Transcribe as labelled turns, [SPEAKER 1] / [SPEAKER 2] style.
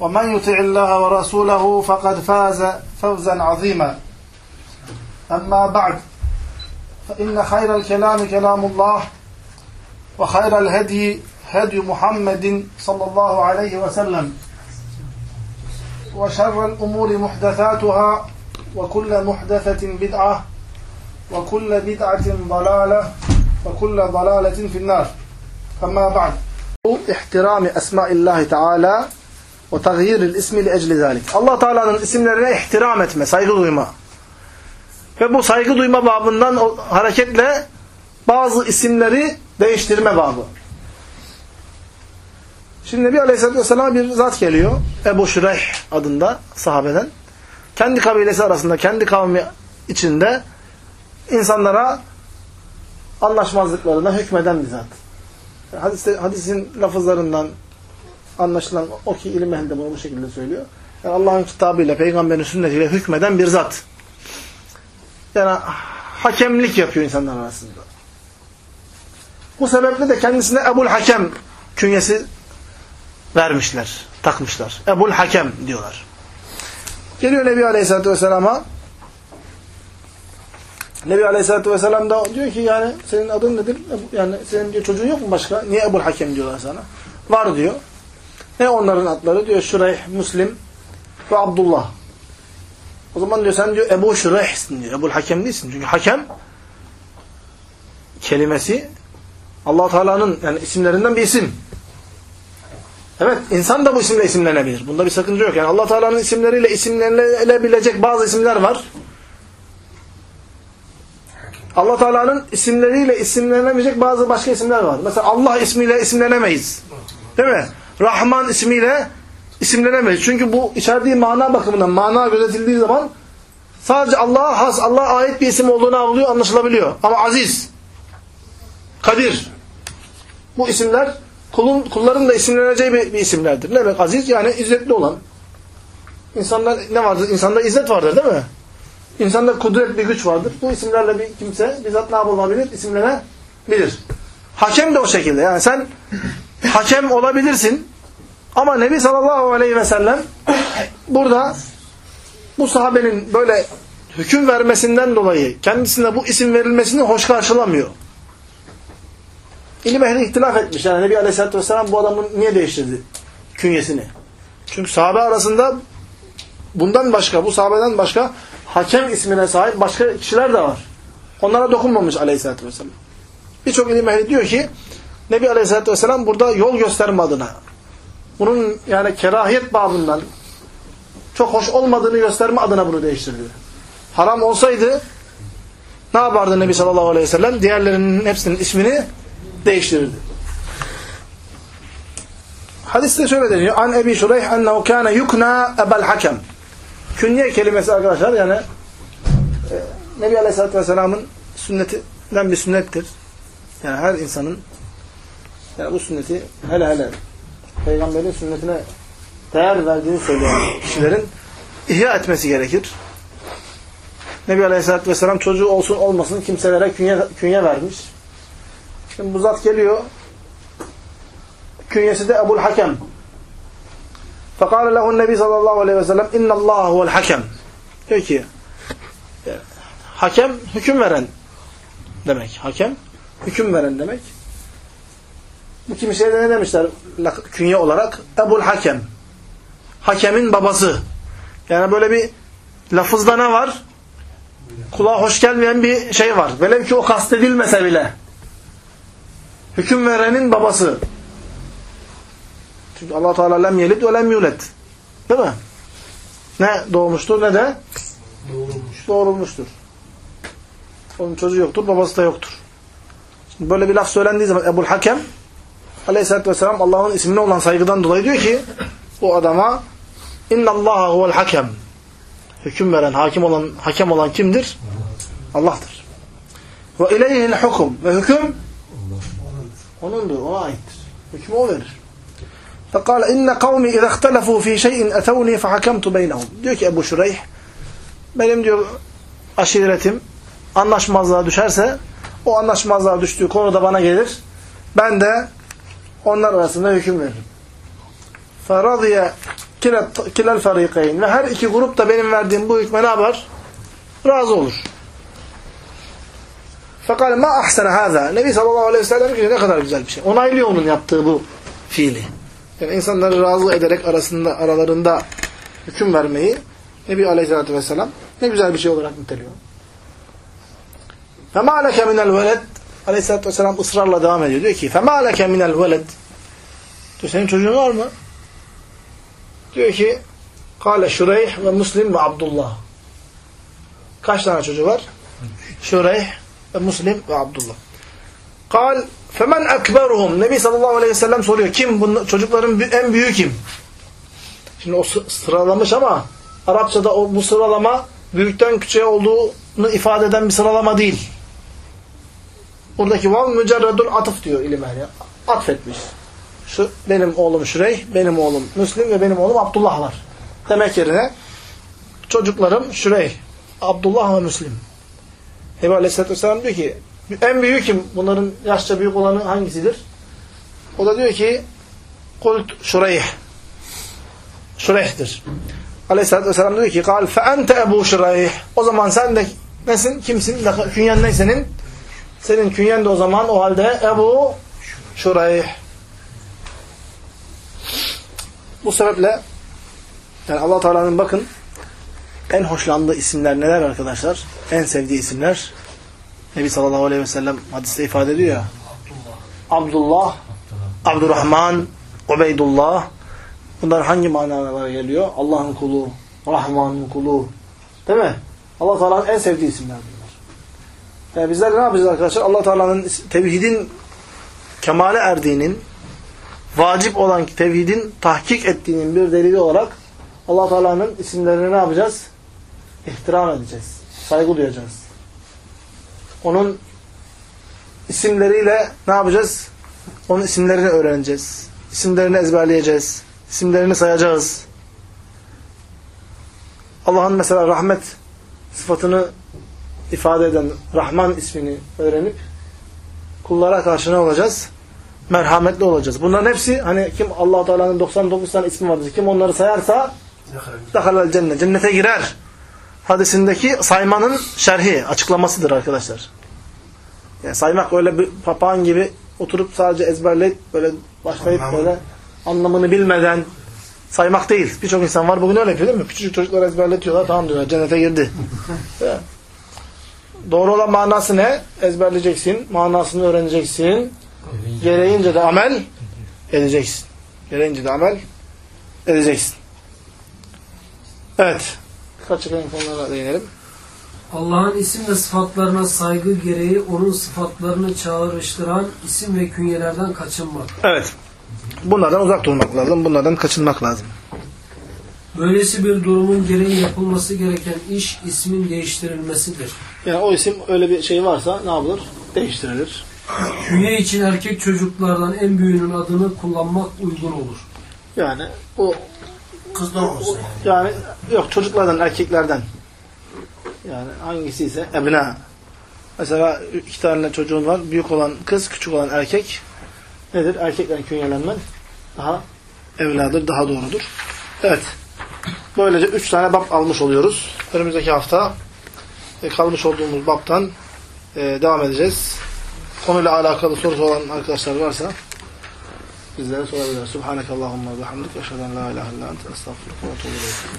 [SPEAKER 1] ومن يطع الله ورسوله فقد فاز فوزا عظيما. أما بعد فإن خير الكلام كلام الله وخير الهدي هدي محمد صلى الله عليه وسلم وشر الأمور محدثاتها وكل محدثة بدعة وكل بدعة ضلالة وكل ضلالة في النار. أما بعد احترام أسماء الله تعالى O tagyiril ismi li ecli zalik. Allah Teala'nın isimlerine ihtiram etme, saygı duyma. Ve bu saygı duyma babından o hareketle bazı isimleri değiştirme babı. Şimdi Nebi Aleyhisselatü Vesselam bir zat geliyor. Ebu Şureyh adında sahabeden. Kendi kabilesi arasında, kendi kavmi içinde insanlara anlaşmazlıklarına hükmeden bir zat. Hadiste, hadisin lafızlarından, anlaşılan o ki ilim ehli de bunu bu şekilde söylüyor. Yani Allah'ın kitabıyla, peygamberin sünnetiyle hükmeden bir zat. Yani hakemlik yapıyor insanlar arasında. Bu sebeple de kendisine Ebul Hakem künyesi vermişler, takmışlar. Ebul Hakem diyorlar. Geliyor Nebi Aleyhisselatü Vesselam'a Nebi Aleyhisselatü Vesselam da diyor ki yani senin adın nedir? Yani senin diyor çocuğun yok mu başka? Niye Ebul Hakem diyorlar sana? Var diyor. Ne onların adları? Diyor Şureyh, Müslim ve Abdullah. O zaman diyor sen diyor Ebu Şureyh'sin diyor. Ebul Hakem değilsin. Çünkü hakem kelimesi allah Teala'nın yani isimlerinden bir isim. Evet, insan da bu isimle isimlenebilir. Bunda bir sakınca yok. Yani allah Teala'nın isimleriyle isimlenilebilecek bazı isimler var. allah Teala'nın isimleriyle isimlenemeyecek bazı başka isimler var. Mesela Allah ismiyle isimlenemeyiz. Değil mi? Rahman ismiyle isimlenemeyiz. Çünkü bu içerdiği mana bakımından, mana gözetildiği zaman sadece Allah'a has, Allah'a ait bir isim olduğunu avlıyor, anlaşılabiliyor. Ama aziz, kadir, bu isimler kulun, kulların da isimleneceği bir, bir isimlerdir. Ne demek aziz? Yani izzetli olan. İnsanda ne vardır? İnsanda izzet vardır değil mi? İnsanda kudret bir güç vardır. Bu isimlerle bir kimse bizzat ne yapılabilir? İsimlenebilir. Hakem de o şekilde. Yani sen hakem olabilirsin. Ama Nebi sallallahu aleyhi ve sellem burada bu sahabenin böyle hüküm vermesinden dolayı kendisine bu isim verilmesini hoş karşılamıyor. İlim ehli ihtilaf etmiş. Yani Nebi aleyhissalatü vesselam bu adamın niye değiştirdi künyesini? Çünkü sahabe arasında bundan başka, bu sahabeden başka hakem ismine sahip başka kişiler de var. Onlara dokunmamış aleyhissalatü vesselam. Birçok ilim ehli diyor ki Nebi Aleyhisselatü Vesselam burada yol gösterme adına bunun yani kerahiyet babından çok hoş olmadığını gösterme adına bunu değiştirdi. Haram olsaydı ne yapardı Nebi Sallallahu Aleyhi ve Sellem? Diğerlerinin hepsinin ismini değiştirirdi. Hadiste şöyle deniyor. An Ebi Şureyh ennehu kâne yukna ebel hakem. Künye kelimesi arkadaşlar yani e, Nebi Aleyhisselatü Vesselam'ın sünnetinden bir sünnettir. Yani her insanın yani bu sünneti hele hele peygamberin sünnetine değer verdiğini söyleyen kişilerin ihya etmesi gerekir. Nebi Aleyhisselatü Vesselam çocuğu olsun olmasın kimselere künye, künye vermiş. Şimdi bu zat geliyor. Künyesi de Ebul Hakem. فَقَالَ لَهُ النَّبِي sallallahu aleyhi ve sellem اِنَّ اللّٰهَ هُوَ الْحَكَمْ Diyor ki hakem hüküm veren demek. Hakem hüküm veren demek. Bu kimseye de ne demişler künye olarak? Ebul Hakem. Hakemin babası. Yani böyle bir lafızda ne var? Kulağa hoş gelmeyen bir şey var. Velev ki o kastedilmese bile. Hüküm verenin babası. Çünkü allah Teala lem yelid ve lem yulet. Değil mi? Ne doğmuştur ne de
[SPEAKER 2] Doğrulmuş.
[SPEAKER 1] doğrulmuştur. Onun çocuğu yoktur, babası da yoktur. Şimdi böyle bir laf söylendiği zaman Ebul Hakem Aleyhisselatü Vesselam Allah'ın ismine olan saygıdan dolayı diyor ki bu adama İnnallaha huvel hakem hüküm veren, hakim olan, hakem olan kimdir? Allah'tır. Ve ileyhil hukum ve hüküm onundur, ona aittir. Hükmü o verir. فقال إن قومي إذا اختلفوا في شيء أتوني فحكمت بينهم. Diyor ki Ebu Şureyh benim diyor aşiretim anlaşmazlığa düşerse o anlaşmazlığa düştüğü konuda bana gelir. Ben de onlar arasında hüküm veririm. فَرَضِيَ كِلَ الْفَرِيقَيْنِ Ve her iki grup da benim verdiğim bu hükme ne yapar? Razı olur. Fakat ma ahsene hâzâ. Nebi sallallahu aleyhi ve sellem ki ne kadar güzel bir şey. Onaylıyor onun yaptığı bu fiili. Yani insanları razı ederek arasında aralarında hüküm vermeyi Nebi aleyhissalatü vesselam ne güzel bir şey olarak niteliyor. فَمَا لَكَ مِنَ الْوَلَدِ Aleyhisselatü vesselam ısrarla devam ediyor. Diyor ki فَمَا لَكَ مِنَ الْوَلَدِ Diyor senin çocuğun var mı? Diyor ki Kale Şureyh ve Müslim ve Abdullah. Kaç tane çocuğu var? Şureyh ve Müslim ve Abdullah. Kal femen ekberuhum. Nebi sallallahu aleyhi ve sellem soruyor. Kim? Bunun, çocukların en büyüğü kim? Şimdi o sıralamış ama Arapçada o, bu sıralama büyükten küçüğe olduğunu ifade eden bir sıralama değil. Buradaki vav mücerredul atıf diyor ilim ehli. Atfetmiş. Şu benim oğlum Şüreyh, benim oğlum Müslim ve benim oğlum Abdullah var. Demek yerine çocuklarım Şüreyh, Abdullah ve Müslim. Nebi Aleyhisselatü Vesselam diyor ki en büyüğü kim? Bunların yaşça büyük olanı hangisidir? O da diyor ki Kult Şureyh. Şureyh'tir. Aleyhisselatü Vesselam diyor ki kal fe ente Ebu Şureyh. O zaman sen de nesin? Kimsin? Künyen ne senin? Senin künyen de o zaman o halde Ebu Şureyh. Bu sebeple yani allah Teala'nın bakın en hoşlandığı isimler neler arkadaşlar? En sevdiği isimler Nebi sallallahu aleyhi ve sellem hadiste ifade ediyor ya Abdullah, Abdurrahman, Ubeydullah bunlar hangi manalara geliyor? Allah'ın kulu, Rahman'ın kulu değil mi? allah Teala'nın en sevdiği isimler. Yani bizler ne yapacağız arkadaşlar? allah Teala'nın tevhidin kemale erdiğinin vacip olan tevhidin tahkik ettiğinin bir delili olarak allah Teala'nın isimlerini ne yapacağız? İhtiram edeceğiz. Saygı duyacağız. Onun isimleriyle ne yapacağız? Onun isimlerini öğreneceğiz. İsimlerini ezberleyeceğiz. İsimlerini sayacağız. Allah'ın mesela rahmet sıfatını ifade eden Rahman ismini öğrenip kullara karşı ne olacağız? Merhametli olacağız. Bunların hepsi hani kim Allah Teala'nın 99 tane ismi vardır. Kim onları sayarsa dahalel cennet. Cennete girer. Hadisindeki saymanın şerhi, açıklamasıdır arkadaşlar. Yani saymak öyle bir papağan gibi oturup sadece ezberleyip böyle başlayıp böyle anlamını bilmeden saymak değil. Birçok insan var bugün öyle yapıyor değil mi? Küçücük çocuklar ezberletiyorlar. Tamam diyorlar cennete girdi. Doğru olan manası ne? Ezberleyeceksin. Manasını öğreneceksin. Gereğince de amel edeceksin. Gereğince de amel edeceksin. Evet. Birkaç konulara değinelim.
[SPEAKER 2] Allah'ın isim ve sıfatlarına saygı gereği onun sıfatlarını çağrıştıran isim ve künyelerden kaçınmak.
[SPEAKER 1] Evet. Bunlardan uzak durmak lazım. Bunlardan kaçınmak lazım.
[SPEAKER 2] Böylesi bir durumun gereği yapılması gereken iş ismin değiştirilmesidir.
[SPEAKER 1] Yani o isim öyle bir şey varsa ne yapılır? Değiştirilir.
[SPEAKER 2] Künye için erkek çocuklardan en büyüğünün adını kullanmak uygun olur.
[SPEAKER 1] Yani o
[SPEAKER 2] Kızlar olsun.
[SPEAKER 1] yani yok çocuklardan erkeklerden yani hangisi ise ebna. Mesela iki tane çocuğun var. Büyük olan kız, küçük olan erkek. Nedir? Erkekten künyelenmen daha evladır, daha doğrudur. Evet. Böylece üç tane bab almış oluyoruz. Önümüzdeki hafta e, kalmış olduğumuz babtan e, devam edeceğiz. Konuyla alakalı sorusu olan arkadaşlar varsa bizlere sorabilirler. Subhanakallahumma ve bihamdik. Eşheden la ilahe illa ente estağfurullah.